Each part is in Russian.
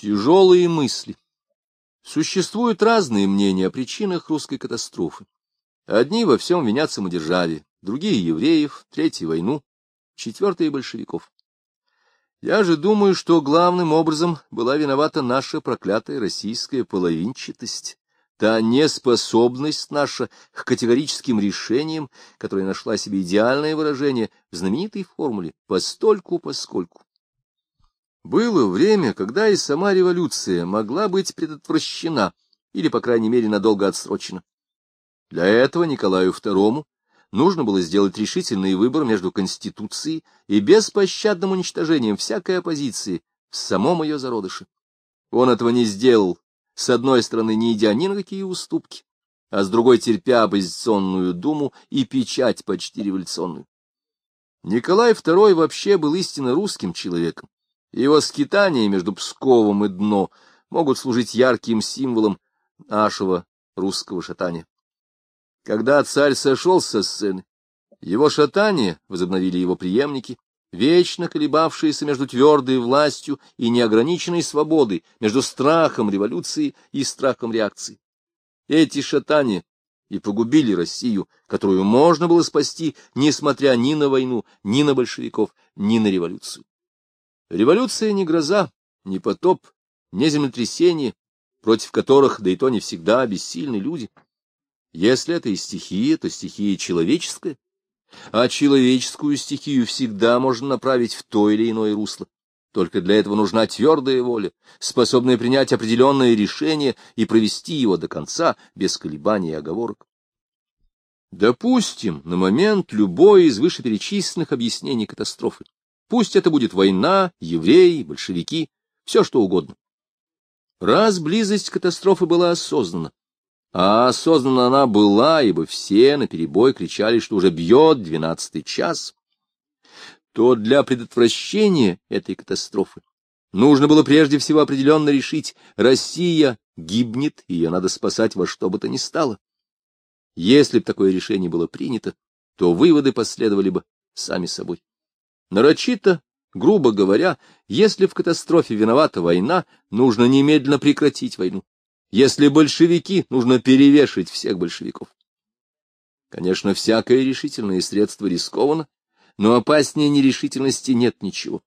Тяжелые мысли. Существуют разные мнения о причинах русской катастрофы. Одни во всем винят самодержавие, другие — евреев, третьи — войну, четвертые — большевиков. Я же думаю, что главным образом была виновата наша проклятая российская половинчатость, та неспособность наша к категорическим решениям, которая нашла себе идеальное выражение в знаменитой формуле «постольку-поскольку». Было время, когда и сама революция могла быть предотвращена или, по крайней мере, надолго отсрочена. Для этого Николаю II нужно было сделать решительный выбор между Конституцией и беспощадным уничтожением всякой оппозиции в самом ее зародыше. Он этого не сделал, с одной стороны, не идя ни на какие уступки, а с другой терпя оппозиционную думу и печать почти революционную. Николай II вообще был истинно русским человеком, его скитания между Псковом и Дно могут служить ярким символом нашего русского шатания. Когда царь сошел со сцены, его шатание возобновили его преемники, вечно колебавшиеся между твердой властью и неограниченной свободой, между страхом революции и страхом реакции. Эти шатания и погубили Россию, которую можно было спасти, несмотря ни на войну, ни на большевиков, ни на революцию. Революция не гроза, не потоп, не землетрясение, против которых, да и то не всегда, бессильны люди. Если это и стихия, то стихия человеческая, а человеческую стихию всегда можно направить в то или иное русло. Только для этого нужна твердая воля, способная принять определенное решение и провести его до конца, без колебаний и оговорок. Допустим, на момент любое из вышеперечисленных объяснений катастрофы. Пусть это будет война, евреи, большевики, все что угодно. Раз близость катастрофы была осознана, а осознанна она была, ибо все наперебой кричали, что уже бьет двенадцатый час, то для предотвращения этой катастрофы нужно было прежде всего определенно решить, Россия гибнет, ее надо спасать во что бы то ни стало. Если бы такое решение было принято, то выводы последовали бы сами собой. Нарочито, грубо говоря, если в катастрофе виновата война, нужно немедленно прекратить войну. Если большевики, нужно перевешивать всех большевиков. Конечно, всякое решительное средство рискованно, но опаснее нерешительности нет ничего.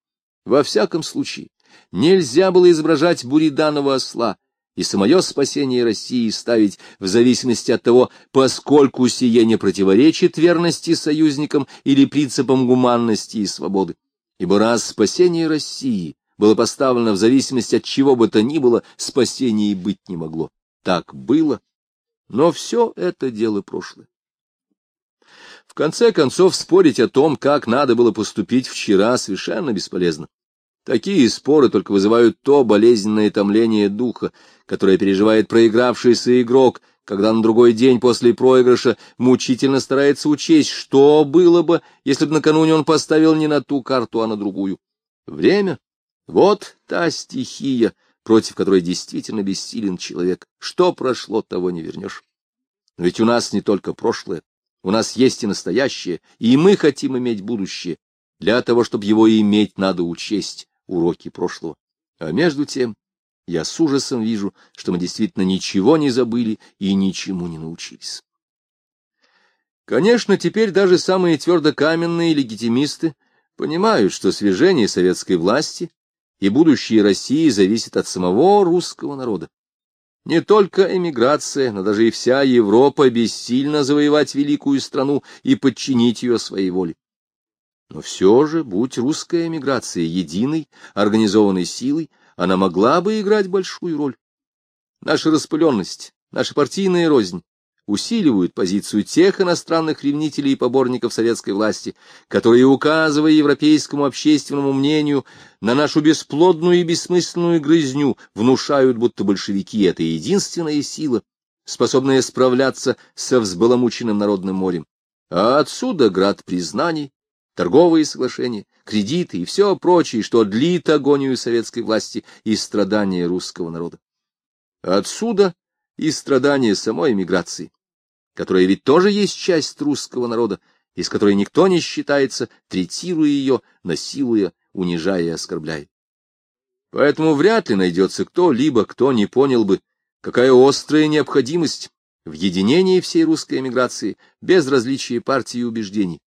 Во всяком случае, нельзя было изображать буриданова осла и самое спасение России ставить в зависимости от того, поскольку сие не противоречит верности союзникам или принципам гуманности и свободы. Ибо раз спасение России было поставлено в зависимости от чего бы то ни было, спасения и быть не могло. Так было, но все это дело прошлое. В конце концов, спорить о том, как надо было поступить вчера, совершенно бесполезно. Такие споры только вызывают то болезненное томление духа, которое переживает проигравшийся игрок, когда на другой день после проигрыша мучительно старается учесть, что было бы, если бы накануне он поставил не на ту карту, а на другую. Время — вот та стихия, против которой действительно бессилен человек. Что прошло, того не вернешь. Ведь у нас не только прошлое, у нас есть и настоящее, и мы хотим иметь будущее. Для того, чтобы его иметь, надо учесть уроки прошлого. А между тем я с ужасом вижу, что мы действительно ничего не забыли и ничему не научились. Конечно, теперь даже самые твердокаменные легитимисты понимают, что свержение советской власти и будущее России зависит от самого русского народа. Не только эмиграция, но даже и вся Европа бессильно завоевать великую страну и подчинить ее своей воле. Но все же, будь русская эмиграция единой, организованной силой, она могла бы играть большую роль. Наша распыленность, наша партийная рознь усиливают позицию тех иностранных ревнителей и поборников советской власти, которые, указывая европейскому общественному мнению на нашу бесплодную и бессмысленную грызню, внушают, будто большевики — это единственная сила, способная справляться со взбаламученным народным морем. А отсюда град признаний, торговые соглашения, кредиты и все прочее, что длит агонию советской власти и страдания русского народа. Отсюда и страдания самой эмиграции, которая ведь тоже есть часть русского народа, из которой никто не считается, третируя ее, насилуя, унижая и оскорбляя. Поэтому вряд ли найдется кто-либо, кто не понял бы, какая острая необходимость в единении всей русской эмиграции без различия партий и убеждений.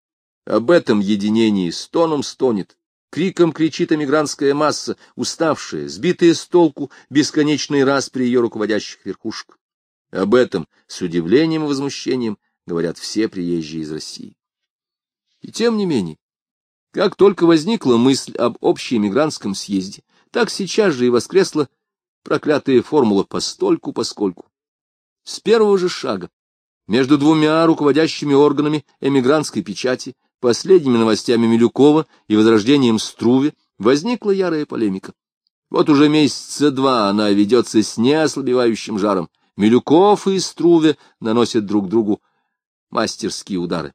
Об этом единении стоном стонет, криком кричит эмигрантская масса, уставшая, сбитая с толку бесконечный раз при ее руководящих верхушек. Об этом с удивлением и возмущением говорят все приезжие из России. И тем не менее, как только возникла мысль об общеэмигрантском съезде, так сейчас же и воскресла проклятая формула постольку-поскольку. С первого же шага между двумя руководящими органами эмигрантской печати, последними новостями Милюкова и возрождением Струве, возникла ярая полемика. Вот уже месяца два она ведется с неослабевающим жаром. Милюков и Струве наносят друг другу мастерские удары.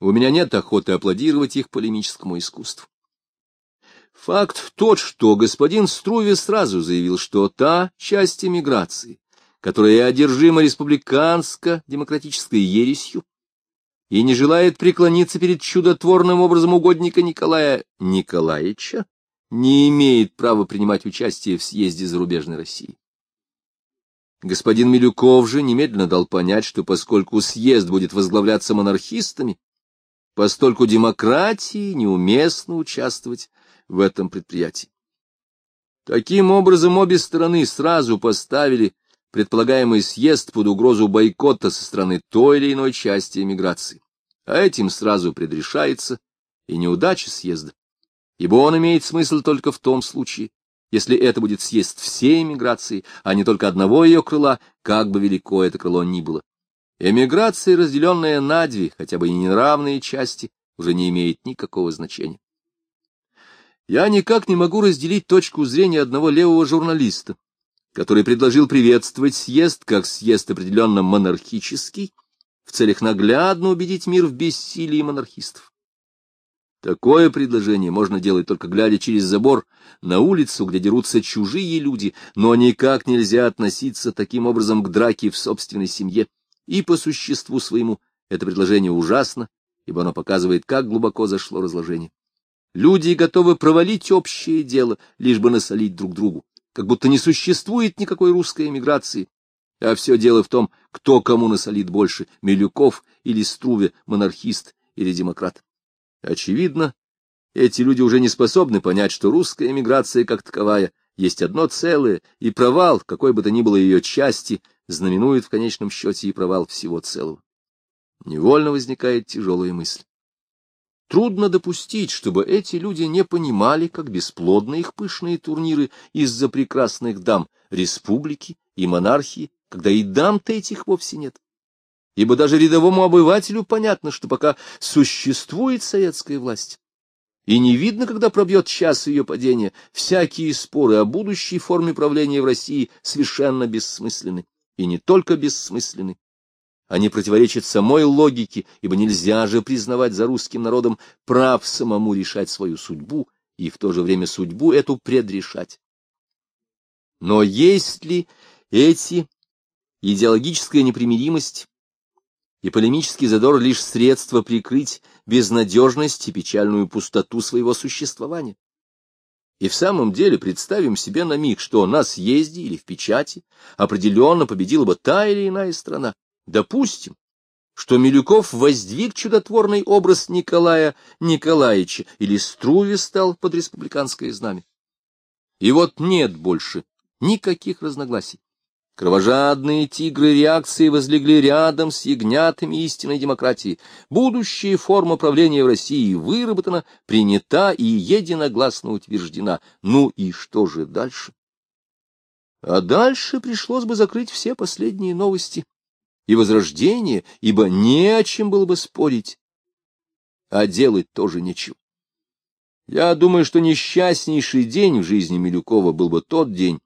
У меня нет охоты аплодировать их полемическому искусству. Факт тот, что господин Струве сразу заявил, что та часть эмиграции, которая одержима республиканско-демократической ересью и не желает преклониться перед чудотворным образом угодника Николая Николаевича, не имеет права принимать участие в съезде зарубежной России. Господин Милюков же немедленно дал понять, что поскольку съезд будет возглавляться монархистами, постольку демократии неуместно участвовать в этом предприятии. Таким образом, обе стороны сразу поставили предполагаемый съезд под угрозу бойкота со стороны той или иной части эмиграции. А этим сразу предрешается и неудача съезда, ибо он имеет смысл только в том случае, если это будет съезд всей эмиграции, а не только одного ее крыла, как бы велико это крыло ни было. Эмиграция, разделенная на две, хотя бы и неравные части, уже не имеет никакого значения. Я никак не могу разделить точку зрения одного левого журналиста, который предложил приветствовать съезд как съезд определенно монархический, в целях наглядно убедить мир в бессилии монархистов. Такое предложение можно делать только глядя через забор на улицу, где дерутся чужие люди, но никак нельзя относиться таким образом к драке в собственной семье. И по существу своему это предложение ужасно, ибо оно показывает, как глубоко зашло разложение. Люди готовы провалить общее дело, лишь бы насолить друг другу, как будто не существует никакой русской эмиграции. А все дело в том, кто кому насолит больше, Милюков или Струве, монархист или демократ. Очевидно, эти люди уже не способны понять, что русская эмиграция как таковая есть одно целое, и провал, какой бы то ни было ее части, знаменует в конечном счете и провал всего целого. Невольно возникает тяжелая мысль. Трудно допустить, чтобы эти люди не понимали, как бесплодны их пышные турниры из-за прекрасных дам республики и монархии, когда и дам-то этих вовсе нет. Ибо даже рядовому обывателю понятно, что пока существует советская власть, и не видно, когда пробьет час ее падения, всякие споры о будущей форме правления в России совершенно бессмысленны, и не только бессмысленны, они противоречат самой логике, ибо нельзя же признавать за русским народом прав самому решать свою судьбу и в то же время судьбу эту предрешать. Но есть ли эти идеологическая непримиримость и полемический задор лишь средства прикрыть безнадежность и печальную пустоту своего существования? И в самом деле представим себе на миг, что на съезде или в печати определенно победила бы та или иная страна. Допустим, что Милюков воздвиг чудотворный образ Николая Николаевича или Струве стал под республиканское знамя. И вот нет больше никаких разногласий. Кровожадные тигры реакции возлегли рядом с ягнятами истинной демократии. Будущая форма правления в России выработана, принята и единогласно утверждена. Ну и что же дальше? А дальше пришлось бы закрыть все последние новости и возрождение, ибо не о чем было бы спорить, а делать тоже нечего. Я думаю, что несчастнейший день в жизни Милюкова был бы тот день,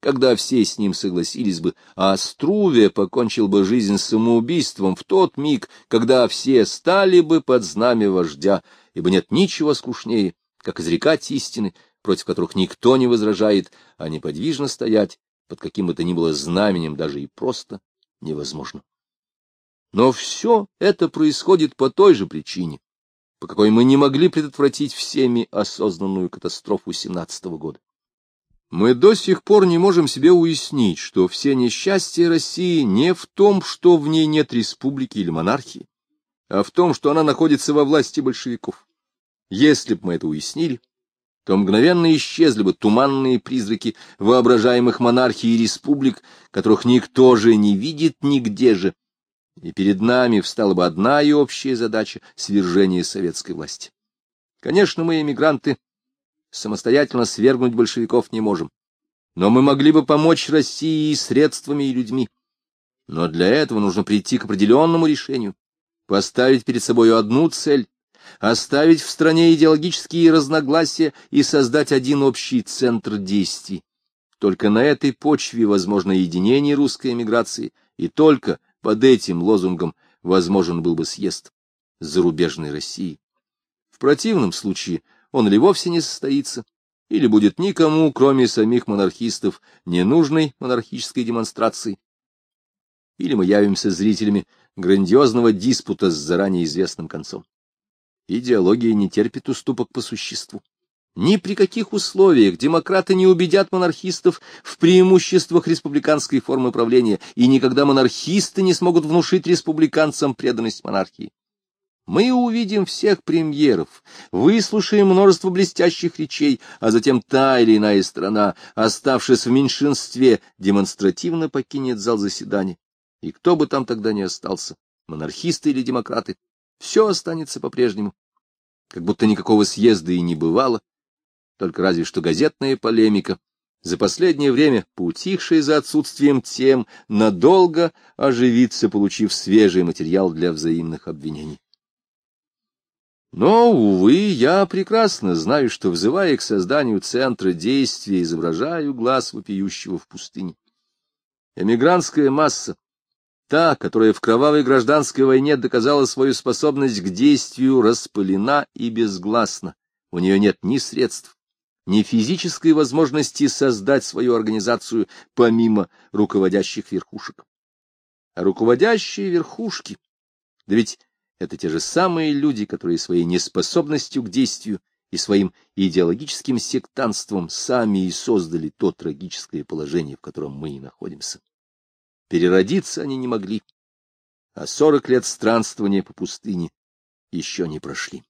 когда все с ним согласились бы, а Струве покончил бы жизнь самоубийством в тот миг, когда все стали бы под знамя вождя, ибо нет ничего скучнее, как изрекать истины, против которых никто не возражает, а неподвижно стоять под каким бы то ни было знаменем даже и просто невозможно. Но все это происходит по той же причине, по какой мы не могли предотвратить всеми осознанную катастрофу 17 -го года. Мы до сих пор не можем себе уяснить, что все несчастья России не в том, что в ней нет республики или монархии, а в том, что она находится во власти большевиков. Если бы мы это уяснили, то мгновенно исчезли бы туманные призраки воображаемых монархий и республик, которых никто же не видит нигде же, и перед нами встала бы одна и общая задача — свержение советской власти. Конечно, мы, эмигранты, самостоятельно свергнуть большевиков не можем, но мы могли бы помочь России и средствами, и людьми. Но для этого нужно прийти к определенному решению, поставить перед собой одну цель оставить в стране идеологические разногласия и создать один общий центр действий. Только на этой почве возможно единение русской эмиграции, и только под этим лозунгом возможен был бы съезд зарубежной России. В противном случае он или вовсе не состоится, или будет никому, кроме самих монархистов, ненужной монархической демонстрации, или мы явимся зрителями грандиозного диспута с заранее известным концом. Идеология не терпит уступок по существу. Ни при каких условиях демократы не убедят монархистов в преимуществах республиканской формы правления, и никогда монархисты не смогут внушить республиканцам преданность монархии. Мы увидим всех премьеров, выслушаем множество блестящих речей, а затем та или иная страна, оставшись в меньшинстве, демонстративно покинет зал заседания. И кто бы там тогда ни остался, монархисты или демократы, все останется по-прежнему, как будто никакого съезда и не бывало, только разве что газетная полемика, за последнее время, поутихшая за отсутствием тем, надолго оживится, получив свежий материал для взаимных обвинений. Но, увы, я прекрасно знаю, что, взывая к созданию центра действия, изображаю глаз вопиющего в пустыне. Эмигрантская масса, Та, которая в кровавой гражданской войне доказала свою способность к действию, распылена и безгласна. У нее нет ни средств, ни физической возможности создать свою организацию помимо руководящих верхушек. А руководящие верхушки, да ведь это те же самые люди, которые своей неспособностью к действию и своим идеологическим сектантством сами и создали то трагическое положение, в котором мы и находимся. Переродиться они не могли, а сорок лет странствования по пустыне еще не прошли.